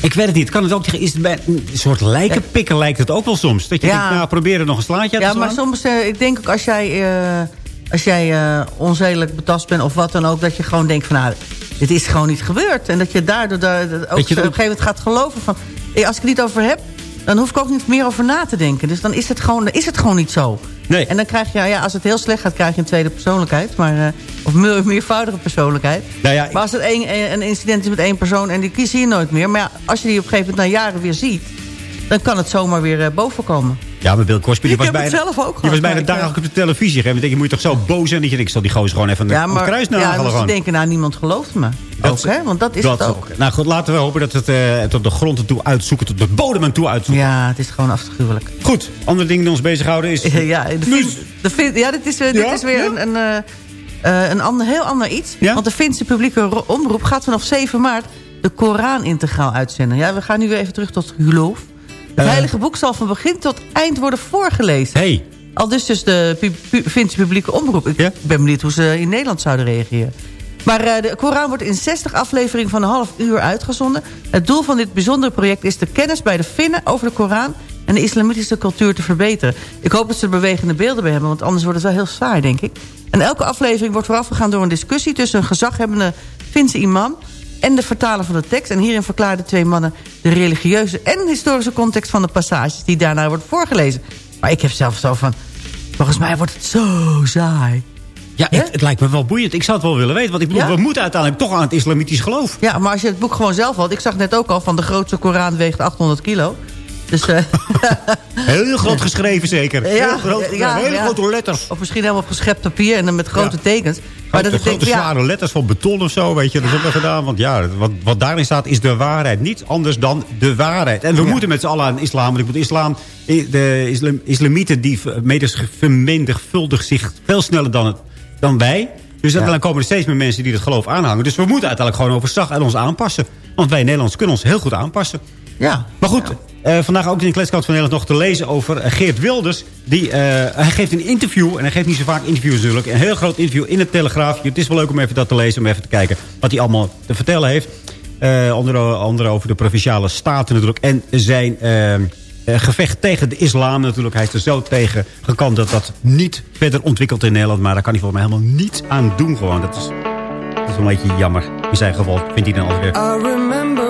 Ik weet het niet. Kan het ook is het bij een soort lijkenpikken lijkt het ook wel soms. Dat je Ja. denkt, nou, probeer er nog een slaatje uit Ja, te maar slaan. soms, eh, ik denk ook als jij, eh, als jij eh, onzedelijk betast bent of wat dan ook... dat je gewoon denkt van, nou, dit is gewoon niet gebeurd. En dat je daardoor daar, dat ook je op een gegeven moment gaat geloven van... als ik het niet over heb, dan hoef ik ook niet meer over na te denken. Dus dan is het gewoon, dan is het gewoon niet zo. Nee. En dan krijg je, ja, als het heel slecht gaat, krijg je een tweede persoonlijkheid. Maar, eh, of meer, meervoudige persoonlijkheid. Nou ja, Maar als het eh, een incident is met één persoon en die kies je nooit meer... maar ja, als je die op een gegeven moment na jaren weer ziet... dan kan het zomaar weer eh, bovenkomen. Ja, maar Bill Cosby, die Ik was heb het bijna, zelf ook die was gehad, bijna dagelijks op de televisie. En dan denk je, moet je toch zo boos zijn dat je denkt, ik zal die gozer gewoon even Ja, een maar, kruis ja, nagelen. dus ze gewoon. denken, nou, niemand gelooft me. ook, hè? Want dat is Dat het ook. Nou goed, laten we hopen dat het, eh, het op de grond toe uitzoeken, tot de bodem en toe uitzoeken. Ja, het is gewoon afschuwelijk. Goed, andere dingen die ons bezighouden is... ja, de Fin- de Fin- ja, dit is, eh, dit Ja? is weer Ja? een, een, eh, eh, een ander, heel ander iets. Ja? Want de Finse publieke ro- omroep gaat vanaf 7 maart de Koran integraal uitzenden. Ja, we gaan nu weer even terug tot geloof. Het Eh. heilige boek zal van begin tot eind worden voorgelezen. Hey, Al dus dus de pu- pu- Finse publieke omroep. Ik Ja? ben benieuwd hoe ze in Nederland zouden reageren. Maar eh, de Koran wordt in 60 afleveringen van een half uur uitgezonden. Het doel van dit bijzondere project is de kennis bij de Finnen over de Koran... en de islamitische cultuur te verbeteren. Ik hoop dat ze er bewegende beelden bij hebben... want anders wordt het wel heel saai, denk ik. En elke aflevering wordt voorafgegaan door een discussie... tussen een gezaghebbende Finse imam en de vertaler van de tekst. En hierin verklaarden twee mannen de religieuze en historische context van de passages... die daarna wordt voorgelezen. Maar ik heb zelf zo van... Volgens mij wordt het zo saai. ja, het, het lijkt me wel boeiend. Ik zou het wel willen weten, want ik bedoel, Ja? we moeten uiteindelijk toch aan het islamitisch geloof. Ja, maar als je het boek gewoon zelf had... Ik zag net ook al van de grootste Koran weegt 800 kilo. Dus, eh, Heel groot geschreven zeker. heel groot, ja, hele ja. grote letters. Of misschien helemaal op geschept papier en dan met grote tekens. Maar de dat denk, grote ja, zware letters van beton of zo, weet je, dat is ook wel gedaan. Want ja, wat, wat daarin staat is de waarheid. Niets anders dan de waarheid. En we moeten met z'n allen aan islam. Want ik islam, de islam, islamieten die vermenigvuldigen zich veel sneller dan, het, dan wij. Dus uiteindelijk komen er steeds meer mensen die het geloof aanhangen. Dus we moeten uiteindelijk gewoon overstag en ons aanpassen. Want wij Nederlanders kunnen ons heel goed aanpassen. ja. Maar goed, eh, vandaag ook in de Kletskant van Nederland nog te lezen over Geert Wilders. Die, eh, hij geeft een interview, en hij geeft niet zo vaak interviews natuurlijk. Een heel groot interview in het Telegraaf. Het is wel leuk om even dat te lezen, om even te kijken wat hij allemaal te vertellen heeft. Eh, onder andere over de provinciale staten natuurlijk. En zijn gevecht tegen de islam natuurlijk. Hij is er zo tegen gekant dat dat niet verder ontwikkelt in Nederland. Maar daar kan hij volgens mij helemaal niets aan doen gewoon. Dat is, dat een beetje jammer. In zijn geval vindt hij dan alweer. I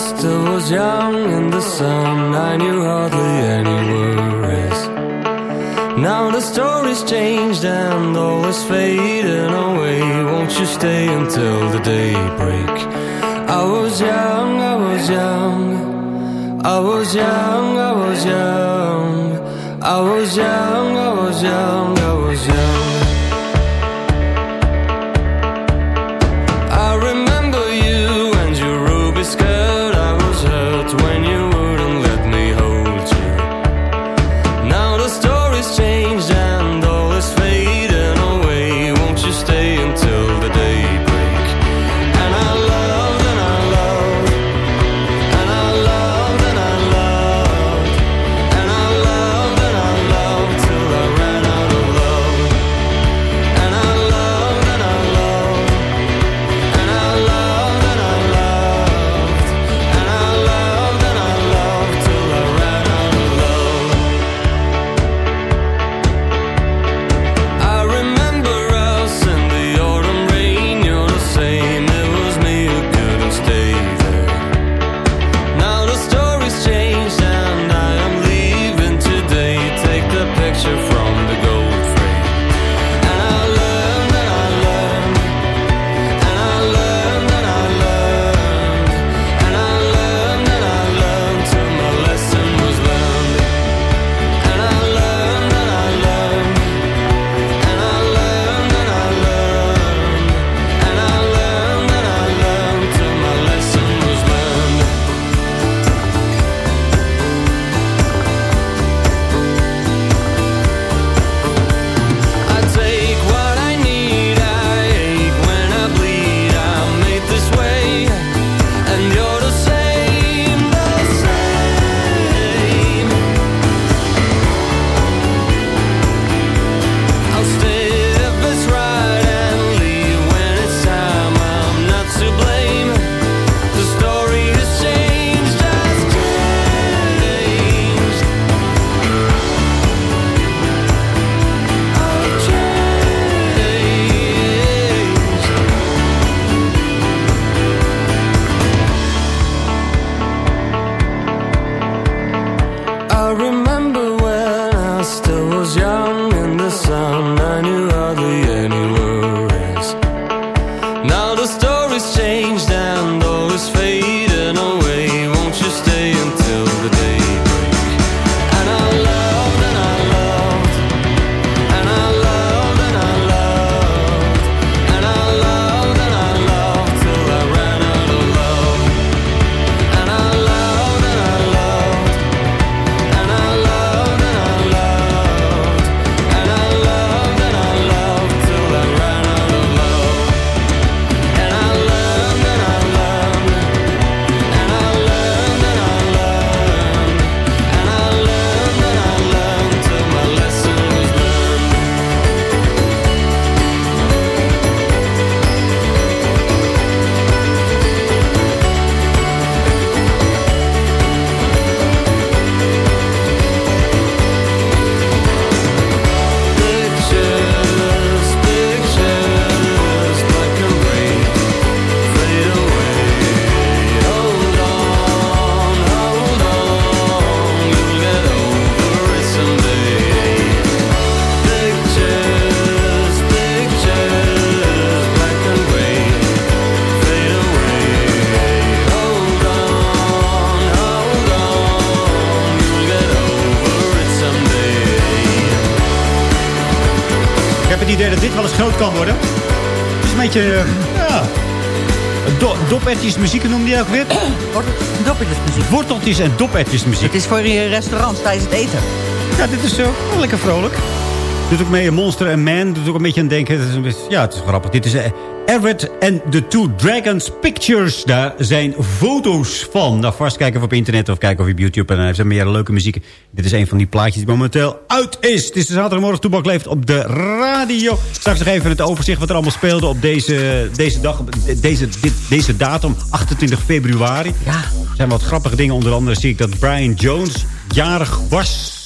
still was young in the sun. I knew hardly any worries. Now the story's changed and all is fading away. Won't you stay until the daybreak? I was young, I was young. I was young, I was young. I was young, I was young, I was young. Dopertjes muziek noemde je ook weer? Doppertjes muziek. Worteltjes en dopertjes muziek. Het is voor je restaurant tijdens het eten. Ja, dit is zo lekker vrolijk. Doet ook mee Monster and Man. Doet ook een beetje aan denken. Het is een beetje- ja, het is grappig. Dit is uh, Everett and the Two Dragons Pictures. Daar zijn foto's van. Nou, vast kijken of op internet of kijken of op YouTube. En dan heeft ze meer leuke muziek. Dit is een van die plaatjes die momenteel uit is. Het is de zaterdagmorgen Toebak leeft op de radio. Straks nog even het overzicht wat er allemaal speelde op deze, deze dag. op Deze, dit, deze datum, 28 februari. Ja. Er zijn wat grappige dingen. Onder andere zie ik dat Brian Jones jarig was.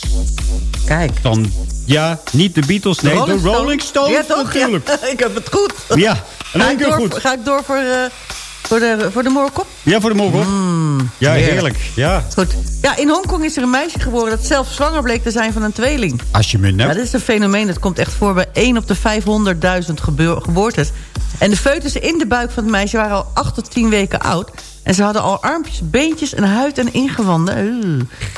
Kijk. Dan, ja, niet de Beatles, nee, de Rolling Stones Ja, toch? natuurlijk. Ja, ik heb het goed. Ja, in Ga één ik keer door, goed. Ga ik door voor, eh, voor, de, voor de moorkop? Ja, voor de morgen. ja, heerlijk. Ja. Goed. Ja, in Hongkong is er een meisje geboren dat zelf zwanger bleek te zijn van een tweeling. Als je me. Ja, dit is een fenomeen. Dat komt echt voor bij 1 op de 500.000 gebeur- geboortes. En de foetussen in de buik van het meisje waren al 8 tot 10 weken oud. En ze hadden al armpjes, beentjes en huid en ingewanden.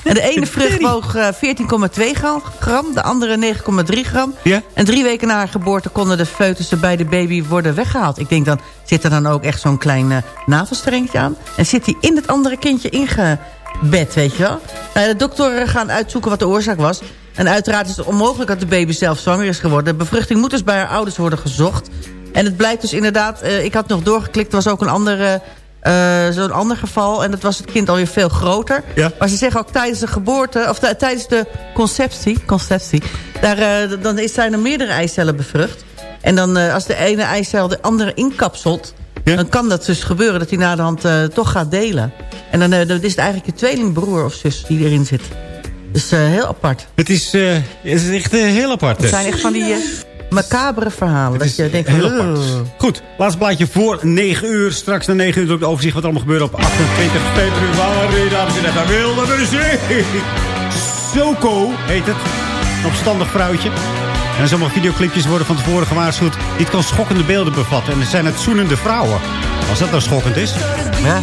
En de ene vrucht woog eh, 14,2 gram, gram, de andere 9,3 gram. Ja? En drie weken na haar geboorte konden de foetussen bij de baby worden weggehaald. Ik denk dan, zit er dan ook echt zo'n klein eh, navelstrengetje aan? En zit die in het andere kindje ingebed, weet je wel? Nou, de doktoren gaan uitzoeken wat de oorzaak was. En uiteraard is het onmogelijk dat de baby zelf zwanger is geworden. De bevruchting moet dus bij haar ouders worden gezocht. En het blijkt dus inderdaad... eh, ik had nog doorgeklikt, er was ook een andere... eh, Zo'n ander geval. En dat was het kind alweer veel groter. Ja. Maar ze zeggen ook tijdens de geboorte... of tijdens de conceptie... conceptie daar, eh, dan is, zijn er meerdere eicellen bevrucht. En dan eh, als de ene eicel de andere inkapselt... dan kan dat dus gebeuren dat hij na de hand toch gaat delen. En dan, dan is het eigenlijk je tweelingbroer of zus die erin zit. Dus heel apart. Het is, het is echt heel apart. Het zijn echt van die macabere verhalen. Dat je denkt. Goed, laatste plaatje voor 9 uur. Straks na 9 uur doe ik het overzicht wat er allemaal gebeurt op 28 februari. Dames en heren, wilde muziek. Soko heet het. Een opstandig vrouwtje. En sommige videoclipjes worden van tevoren gewaarschuwd. Dit kan schokkende beelden bevatten. En er zijn het zoenende vrouwen. Als dat nou schokkend is. Ja.